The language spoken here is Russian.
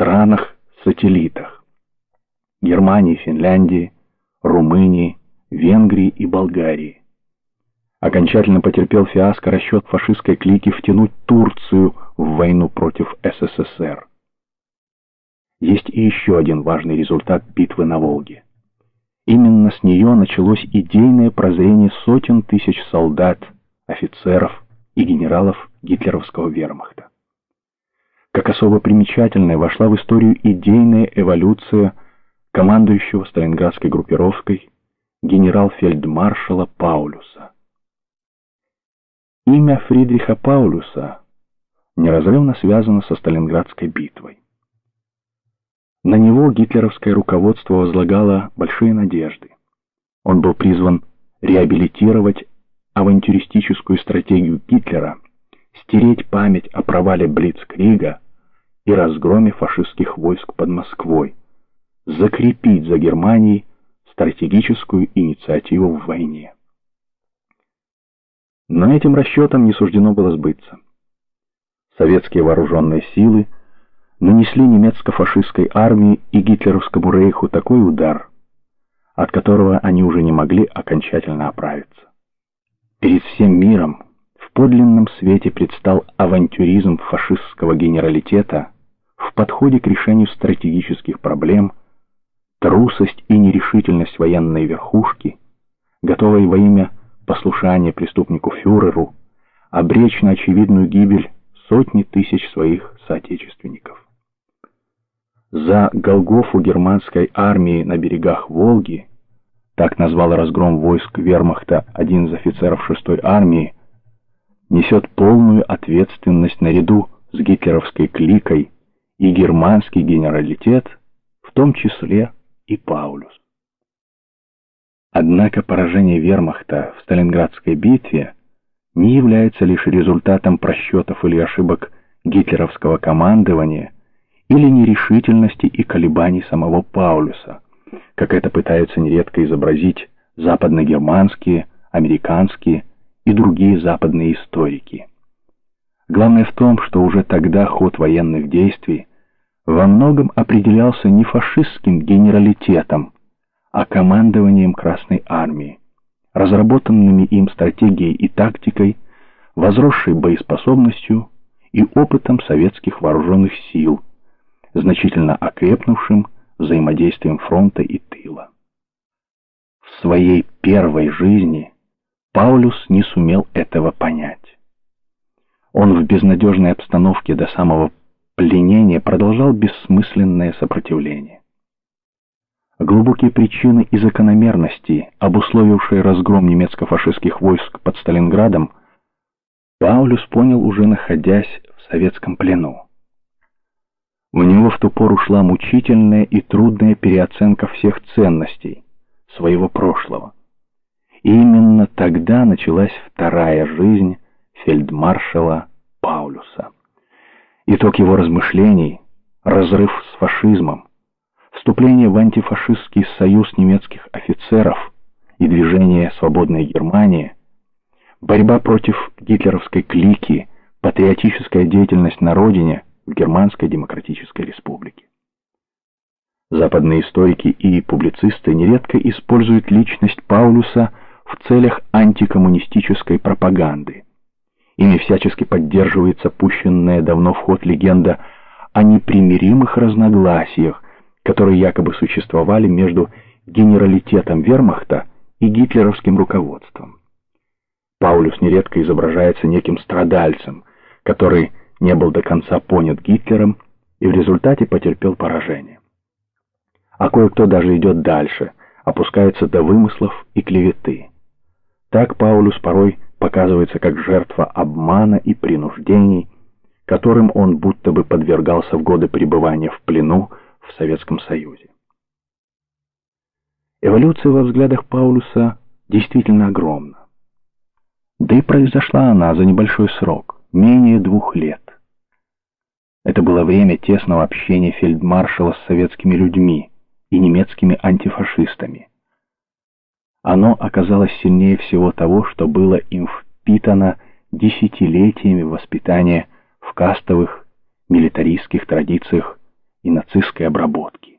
странах-сателлитах – Германии, Финляндии, Румынии, Венгрии и Болгарии. Окончательно потерпел фиаско расчет фашистской клики втянуть Турцию в войну против СССР. Есть и еще один важный результат битвы на Волге. Именно с нее началось идейное прозрение сотен тысяч солдат, офицеров и генералов гитлеровского вермахта. Как особо примечательная вошла в историю идейная эволюция командующего Сталинградской группировкой генерал-фельдмаршала Паулюса. Имя Фридриха Паулюса неразрывно связано со Сталинградской битвой. На него гитлеровское руководство возлагало большие надежды. Он был призван реабилитировать авантюристическую стратегию Гитлера, стереть память о провале Блицкрига и разгроме фашистских войск под Москвой, закрепить за Германией стратегическую инициативу в войне. Но этим расчетам не суждено было сбыться. Советские вооруженные силы нанесли немецко-фашистской армии и гитлеровскому рейху такой удар, от которого они уже не могли окончательно оправиться. Перед всем миром подлинном свете предстал авантюризм фашистского генералитета в подходе к решению стратегических проблем, трусость и нерешительность военной верхушки, готовой во имя послушания преступнику фюреру обречь на очевидную гибель сотни тысяч своих соотечественников. За Голгофу германской армии на берегах Волги так назвал разгром войск вермахта один из офицеров шестой армии, несет полную ответственность наряду с гитлеровской кликой и германский генералитет, в том числе и Паулюс. Однако поражение вермахта в Сталинградской битве не является лишь результатом просчетов или ошибок гитлеровского командования или нерешительности и колебаний самого Паулюса – как это пытаются нередко изобразить западногерманские, американские и другие западные историки. Главное в том, что уже тогда ход военных действий во многом определялся не фашистским генералитетом, а командованием Красной Армии, разработанными им стратегией и тактикой, возросшей боеспособностью и опытом советских вооруженных сил, значительно окрепнувшим взаимодействием фронта и тыла. В своей первой жизни Паулюс не сумел этого понять. Он в безнадежной обстановке до самого пленения продолжал бессмысленное сопротивление. Глубокие причины и закономерности, обусловившие разгром немецко-фашистских войск под Сталинградом, Паулюс понял уже находясь в советском плену. У него в ту пору шла мучительная и трудная переоценка всех ценностей своего прошлого. Именно тогда началась вторая жизнь фельдмаршала Паулюса. Итог его размышлений – разрыв с фашизмом, вступление в антифашистский союз немецких офицеров и движение «Свободная Германия», борьба против гитлеровской клики, патриотическая деятельность на родине – в Германской Демократической Республике. Западные историки и публицисты нередко используют личность Паулюса в целях антикоммунистической пропаганды. Ими всячески поддерживается пущенная давно в ход легенда о непримиримых разногласиях, которые якобы существовали между генералитетом вермахта и гитлеровским руководством. Паулюс нередко изображается неким страдальцем, который не был до конца понят Гитлером и в результате потерпел поражение. А кое-кто даже идет дальше, опускается до вымыслов и клеветы. Так Паулюс порой показывается как жертва обмана и принуждений, которым он будто бы подвергался в годы пребывания в плену в Советском Союзе. Эволюция во взглядах Паулюса действительно огромна. Да и произошла она за небольшой срок, менее двух лет. Это было время тесного общения фельдмаршала с советскими людьми и немецкими антифашистами. Оно оказалось сильнее всего того, что было им впитано десятилетиями воспитания в кастовых, милитаристских традициях и нацистской обработки.